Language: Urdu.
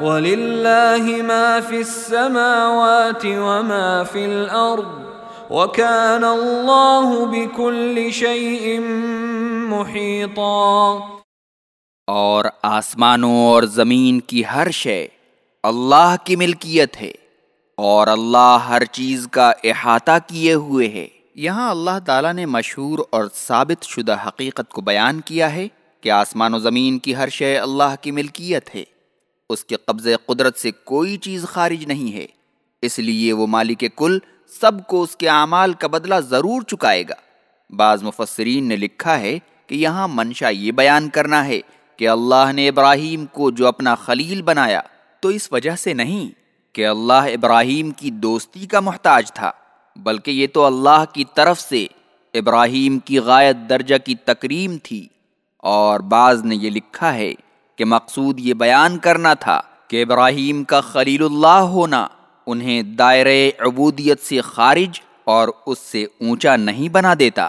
وَلِلَّهِ مَا فِي السَّمَاوَاتِ وَمَا فِي الْأَرْضِ وَكَانَ اللَّهُ بِكُلِّ شَيْءٍ مُحِيطًا اور آسمانوں اور زمین کی ہر شے اللہ کی ملکیت ہے اور اللہ ہر چیز کا احاطہ کیے ہوئے ہے۔ یہاں اللہ تعالیٰ نے مشہور اور ثابت شدہ حقیقت کو بیان کیا ہے کہ آسمان و زمین کی ہر شے اللہ کی ملکیت ہے۔ اس کے قبضے قدرت سے کوئی چیز خارج نہیں ہے۔ اس لیے وہ مالک کل سب کو اس کے اعمال کا بدلہ ضرور چکائے گا۔ بعض مفسرین نے لکھا ہے کہ یہاں منشا یہ بیان کرنا ہے کہ اللہ نے ابراہیم کو جو اپنا خلیل بنایا تو اس وجہ سے نہیں کہ اللہ ابراہیم کی دوستی کا محتاج تھا، بلکہ یہ تو اللہ کی طرف سے ابراہیم کی غایت درجہ کی تکریم تھی۔ اور بعض نے یہ لکھا ہے کہ مقصود یہ بیان کرنا تھا کہ ابراہیم کا خلیل اللہ ہونا انہیں دائرۂ عبودیت سے خارج اور اس سے اونچا نہیں بنا دیتا۔